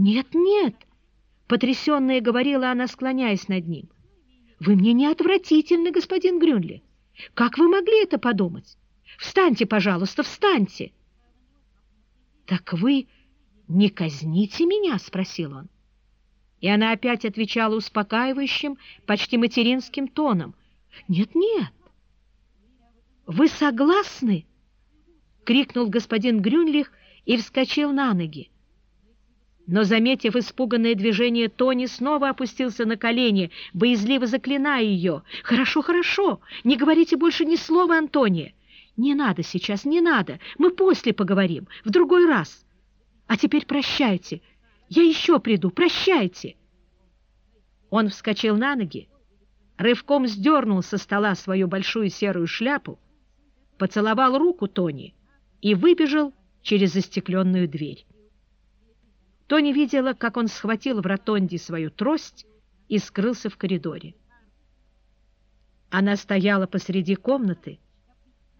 «Нет, нет!» — потрясенная говорила она, склоняясь над ним. «Вы мне не отвратительны, господин Грюнли. Как вы могли это подумать? Встаньте, пожалуйста, встаньте!» «Так вы не казните меня?» — спросил он. И она опять отвечала успокаивающим, почти материнским тоном. «Нет-нет». «Вы согласны?» — крикнул господин Грюнлих и вскочил на ноги. Но, заметив испуганное движение, Тони снова опустился на колени, боязливо заклиная ее. «Хорошо, хорошо, не говорите больше ни слова, Антония. Не надо сейчас, не надо, мы после поговорим, в другой раз. А теперь прощайте, я еще приду, прощайте!» Он вскочил на ноги, рывком сдернул со стола свою большую серую шляпу, поцеловал руку Тони и выбежал через застекленную дверь. Тони видела, как он схватил в ротонде свою трость и скрылся в коридоре. Она стояла посреди комнаты,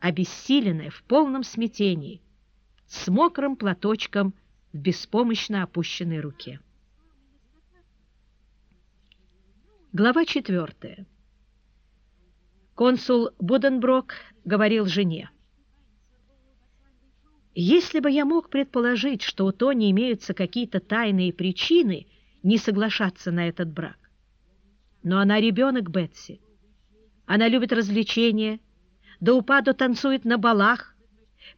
обессиленная, в полном смятении, с мокрым платочком в беспомощно опущенной руке. Глава четвертая. Консул Буденброк говорил жене. «Если бы я мог предположить, что у Тони имеются какие-то тайные причины не соглашаться на этот брак. Но она ребенок Бетси. Она любит развлечения, до упаду танцует на балах,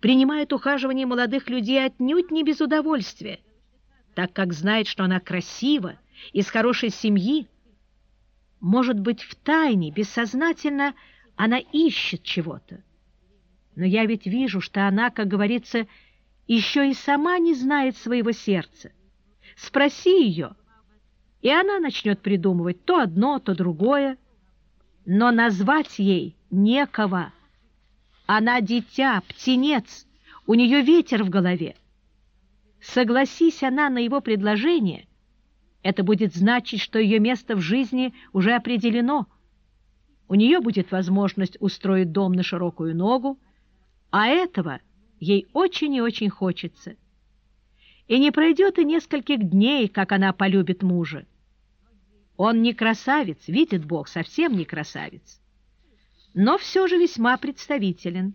принимает ухаживание молодых людей отнюдь не без удовольствия, так как знает, что она красива, из хорошей семьи. Может быть, в тайне, бессознательно она ищет чего-то. Но я ведь вижу, что она, как говорится, еще и сама не знает своего сердца. Спроси ее, и она начнет придумывать то одно, то другое, но назвать ей некого. Она дитя, птенец, у нее ветер в голове. Согласись она на его предложение, это будет значить, что ее место в жизни уже определено. У нее будет возможность устроить дом на широкую ногу, а этого ей очень и очень хочется. И не пройдет и нескольких дней, как она полюбит мужа. Он не красавец, видит Бог, совсем не красавец но все же весьма представителен.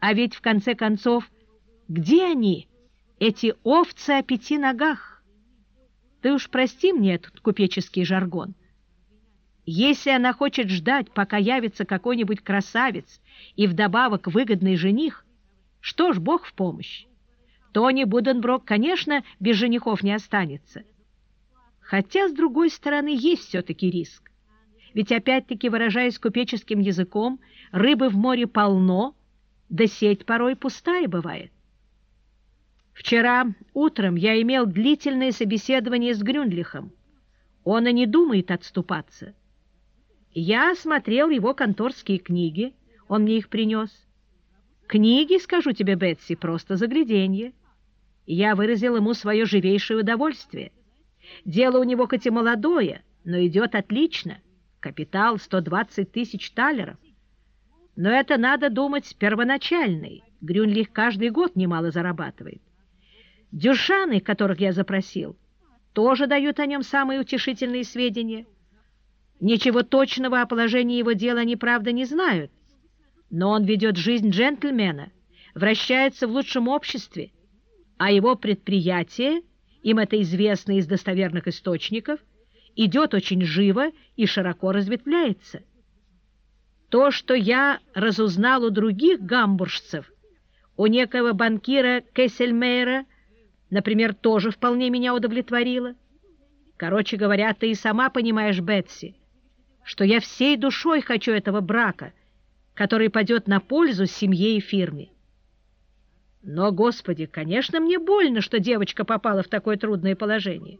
А ведь, в конце концов, где они, эти овцы о пяти ногах? Ты уж прости мне этот купеческий жаргон. Если она хочет ждать, пока явится какой-нибудь красавец и вдобавок выгодный жених, что ж, Бог в помощь. Тони Буденброк, конечно, без женихов не останется. Хотя, с другой стороны, есть все-таки риск. Ведь, опять-таки, выражаясь купеческим языком, рыбы в море полно, да сеть порой пустая бывает. Вчера утром я имел длительное собеседование с Грюнлихом. Он и не думает отступаться. Я осмотрел его конторские книги, он мне их принес. Книги, скажу тебе, Бетси, просто загляденье. Я выразил ему свое живейшее удовольствие. Дело у него хоть и молодое, но идет отлично. Капитал 120 тысяч талеров. Но это, надо думать, первоначальный. Грюнлих каждый год немало зарабатывает. Дюшаны, которых я запросил, тоже дают о нем самые утешительные сведения. Ничего точного о положении его дела они, правда, не знают. Но он ведет жизнь джентльмена, вращается в лучшем обществе, а его предприятие, им это известно из достоверных источников – идет очень живо и широко разветвляется. То, что я разузнал у других гамбуржцев, у некого банкира Кессельмейера, например, тоже вполне меня удовлетворило. Короче говоря, ты и сама понимаешь, Бетси, что я всей душой хочу этого брака, который пойдет на пользу семье и фирме. Но, Господи, конечно, мне больно, что девочка попала в такое трудное положение.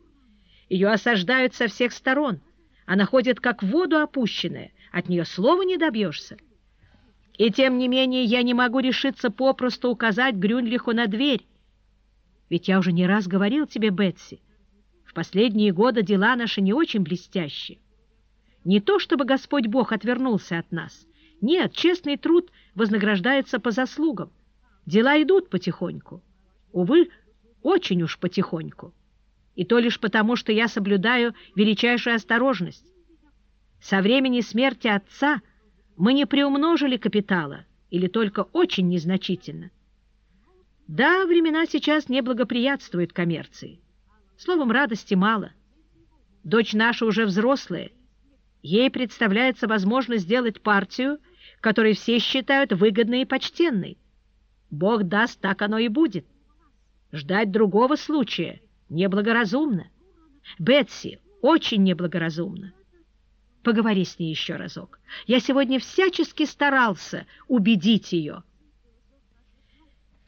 Ее осаждают со всех сторон. Она ходит как в воду опущенная, от нее слова не добьешься. И тем не менее я не могу решиться попросту указать Грюнлиху на дверь. Ведь я уже не раз говорил тебе, Бетси, в последние годы дела наши не очень блестящие. Не то чтобы Господь Бог отвернулся от нас. Нет, честный труд вознаграждается по заслугам. Дела идут потихоньку. Увы, очень уж потихоньку. и то лишь потому, что я соблюдаю величайшую осторожность. Со времени смерти отца мы не приумножили капитала, или только очень незначительно. Да, времена сейчас не благоприятствуют коммерции. Словом, радости мало. Дочь наша уже взрослая. Ей представляется возможность сделать партию, которую все считают выгодной и почтенной. Бог даст, так оно и будет. Ждать другого случая неблагоразумно. Бетси, очень неблагоразумно. Поговори с ней еще разок. Я сегодня всячески старался убедить ее.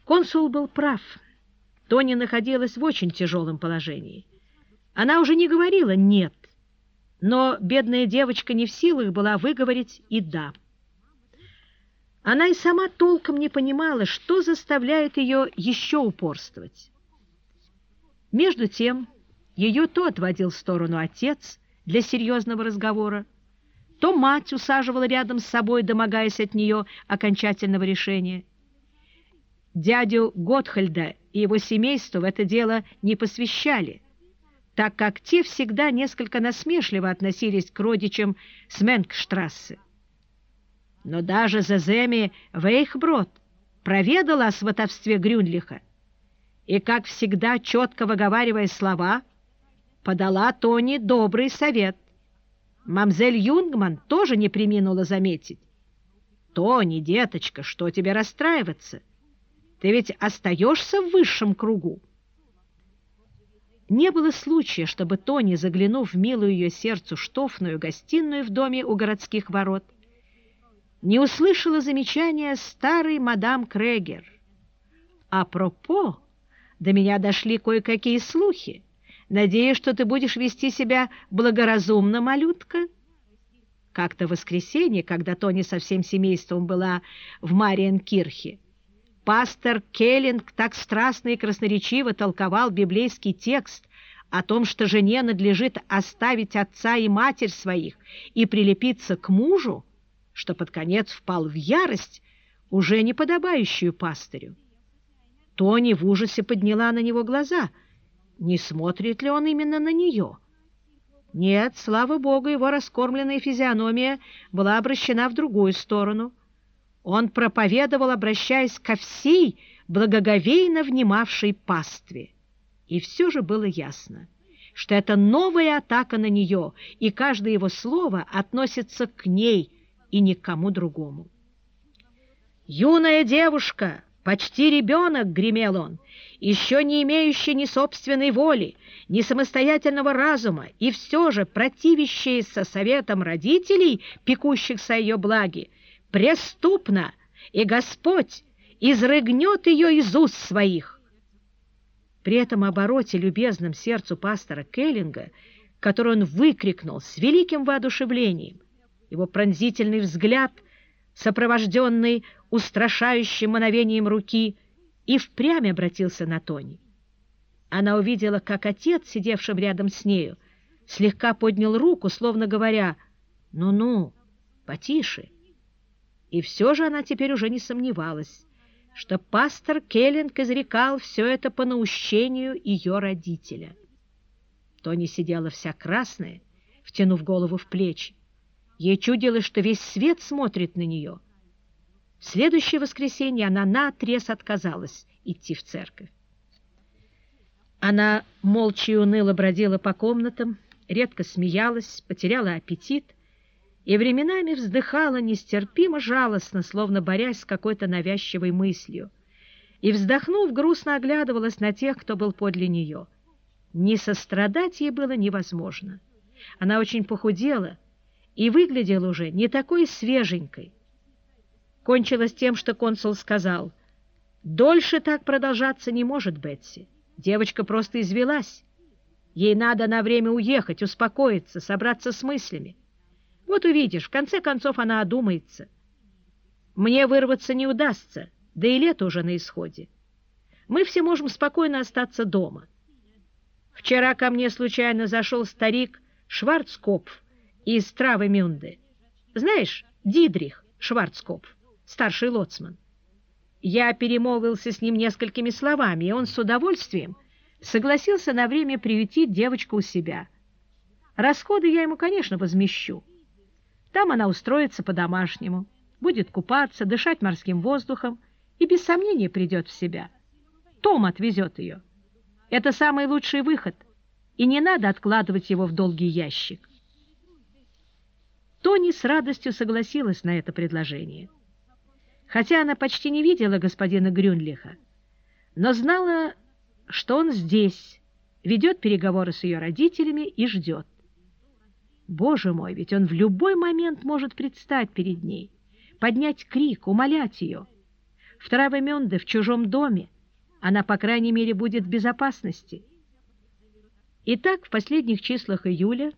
Консул был прав. Тони находилась в очень тяжелом положении. Она уже не говорила «нет», но бедная девочка не в силах была выговорить и «да». Она и сама толком не понимала, что заставляет ее еще упорствовать. Между тем, ее то отводил в сторону отец для серьезного разговора, то мать усаживала рядом с собой, домогаясь от нее окончательного решения. Дядю Готхальда и его семейство в это дело не посвящали, так как те всегда несколько насмешливо относились к родичам Сменкштрассе. Но даже Заземи Вейхброд проведала о сватовстве Грюнлиха и, как всегда, четко выговаривая слова, подала Тони добрый совет. Мамзель Юнгман тоже не приминула заметить. «Тони, деточка, что тебе расстраиваться? Ты ведь остаешься в высшем кругу». Не было случая, чтобы Тони, заглянув в милую ее сердцу штофную гостиную в доме у городских ворот, не услышала замечания старой мадам Крегер. «Апропо, до меня дошли кое-какие слухи. Надеюсь, что ты будешь вести себя благоразумно, малютка». Как-то в воскресенье, когда Тони со всем семейством была в Мариенкирхе, пастор Келлинг так страстно и красноречиво толковал библейский текст о том, что жене надлежит оставить отца и матерь своих и прилепиться к мужу, что под конец впал в ярость, уже не подобающую пастырю. Тони в ужасе подняла на него глаза. Не смотрит ли он именно на нее? Нет, слава богу, его раскормленная физиономия была обращена в другую сторону. Он проповедовал, обращаясь ко всей благоговейно внимавшей пастве. И все же было ясно, что это новая атака на нее, и каждое его слово относится к ней – и никому другому. «Юная девушка, почти ребенок!» — гремел он, еще не имеющий ни собственной воли, ни самостоятельного разума, и все же противящаяся советам родителей, пекущихся о ее благе, преступно, и Господь изрыгнет ее из уст своих. При этом обороте любезным сердцу пастора Келлинга, который он выкрикнул с великим воодушевлением, его пронзительный взгляд, сопровожденный устрашающим мановением руки, и впрямь обратился на Тони. Она увидела, как отец, сидевшим рядом с нею, слегка поднял руку, словно говоря «Ну-ну, потише». И все же она теперь уже не сомневалась, что пастор Келлинг изрекал все это по наущению ее родителя. Тони сидела вся красная, втянув голову в плечи. Ей чудилось, что весь свет смотрит на нее. В следующее воскресенье она наотрез отказалась идти в церковь. Она молча и уныло бродила по комнатам, редко смеялась, потеряла аппетит и временами вздыхала нестерпимо жалостно, словно борясь с какой-то навязчивой мыслью, и, вздохнув, грустно оглядывалась на тех, кто был подле нее. Не сострадать ей было невозможно. Она очень похудела, и выглядел уже не такой свеженькой. Кончилось тем, что консул сказал, «Дольше так продолжаться не может, Бетси. Девочка просто извелась. Ей надо на время уехать, успокоиться, собраться с мыслями. Вот увидишь, в конце концов она одумается. Мне вырваться не удастся, да и лето уже на исходе. Мы все можем спокойно остаться дома. Вчера ко мне случайно зашел старик Шварцкопф, из Травы-Мюнде. Знаешь, Дидрих Шварцкопф, старший лоцман. Я перемолвился с ним несколькими словами, и он с удовольствием согласился на время приютить девочку у себя. Расходы я ему, конечно, возмещу. Там она устроится по-домашнему, будет купаться, дышать морским воздухом и без сомнения придет в себя. Том отвезет ее. Это самый лучший выход, и не надо откладывать его в долгий ящик. Тони с радостью согласилась на это предложение. Хотя она почти не видела господина Грюнлиха, но знала, что он здесь, ведет переговоры с ее родителями и ждет. Боже мой, ведь он в любой момент может предстать перед ней, поднять крик, умолять ее. В Травемёнде, в чужом доме, она, по крайней мере, будет в безопасности. Итак, в последних числах июля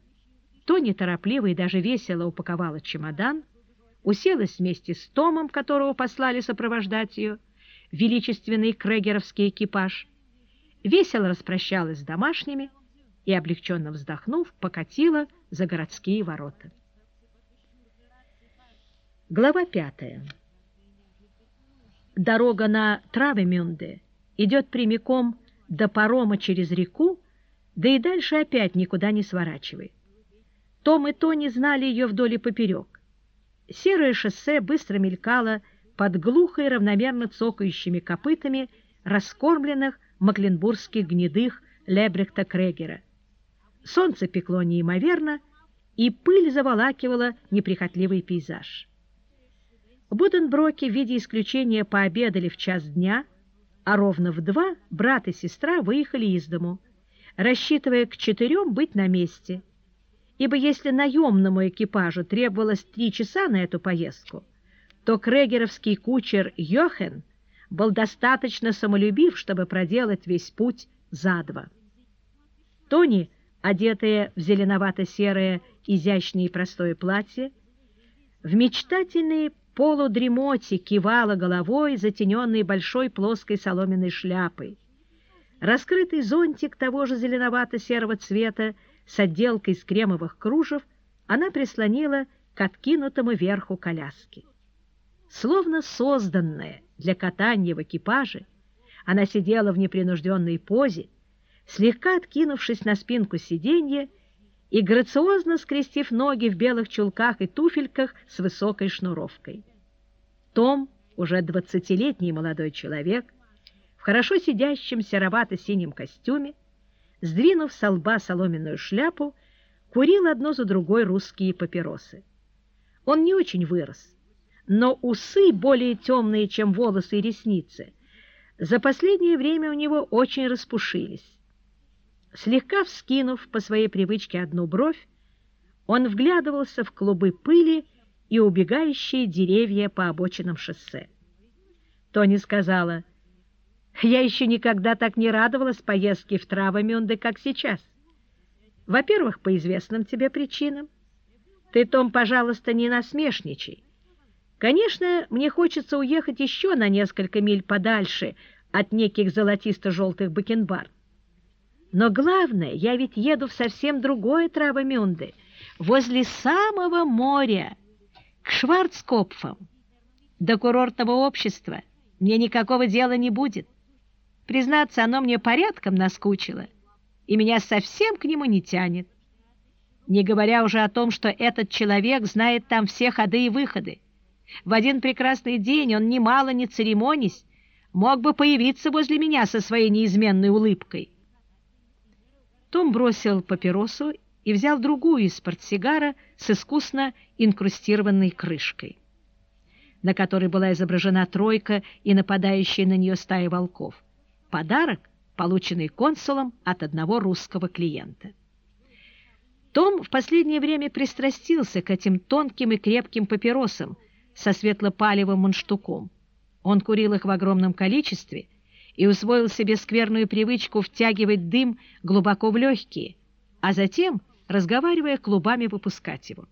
Тони торопливо и даже весело упаковала чемодан, уселась вместе с Томом, которого послали сопровождать ее, величественный крегеровский экипаж, весело распрощалась с домашними и, облегченно вздохнув, покатила за городские ворота. Глава пятая. Дорога на Травемюнде идет прямиком до парома через реку, да и дальше опять никуда не сворачивает. Том и Тони знали ее вдоль и поперек. Серое шоссе быстро мелькало под глухо и равномерно цокающими копытами раскормленных макленбургских гнедых Лебрехта Крегера. Солнце пекло неимоверно, и пыль заволакивала неприхотливый пейзаж. Буденброки в виде исключения пообедали в час дня, а ровно в два брат и сестра выехали из дому, рассчитывая к четырем быть на месте, ибо если наемному экипажу требовалось три часа на эту поездку, то крегеровский кучер Йохен был достаточно самолюбив, чтобы проделать весь путь за два. Тони, одетая в зеленовато-серое изящное и простое платье, в мечтательной полудремоте кивала головой, затененной большой плоской соломенной шляпой. Раскрытый зонтик того же зеленовато-серого цвета с отделкой из кремовых кружев она прислонила к откинутому верху коляски. Словно созданная для катания в экипаже, она сидела в непринужденной позе, слегка откинувшись на спинку сиденья и грациозно скрестив ноги в белых чулках и туфельках с высокой шнуровкой. Том, уже двадцатилетний молодой человек, в хорошо сидящем серовато-синем костюме, сдвинув со лба соломенную шляпу, курил одно за другой русские папиросы. Он не очень вырос, но усы более темные, чем волосы и ресницы, за последнее время у него очень распушились. Слегка вскинув по своей привычке одну бровь, он вглядывался в клубы пыли и убегающие деревья по обочинам шоссе. Тони сказала, «Я еще никогда так не радовалась поездке в Травомюнде, как сейчас. Во-первых, по известным тебе причинам. Ты, Том, пожалуйста, не насмешничай. Конечно, мне хочется уехать еще на несколько миль подальше от неких золотисто-желтых бакенбард. Но главное, я ведь еду в совсем другое Травомюнде, возле самого моря, к Шварцкопфам. До курортного общества мне никакого дела не будет. Признаться, оно мне порядком наскучило, и меня совсем к нему не тянет. Не говоря уже о том, что этот человек знает там все ходы и выходы. В один прекрасный день он, немало не церемонясь, мог бы появиться возле меня со своей неизменной улыбкой. Том бросил папиросу и взял другую из портсигара с искусно инкрустированной крышкой, на которой была изображена тройка и нападающая на нее стая волков. Подарок, полученный консулом от одного русского клиента. Том в последнее время пристрастился к этим тонким и крепким папиросам, со светлопалевым мундштуком. Он курил их в огромном количестве и усвоил себе скверную привычку втягивать дым глубоко в легкие, а затем, разговаривая клубами, выпускать его.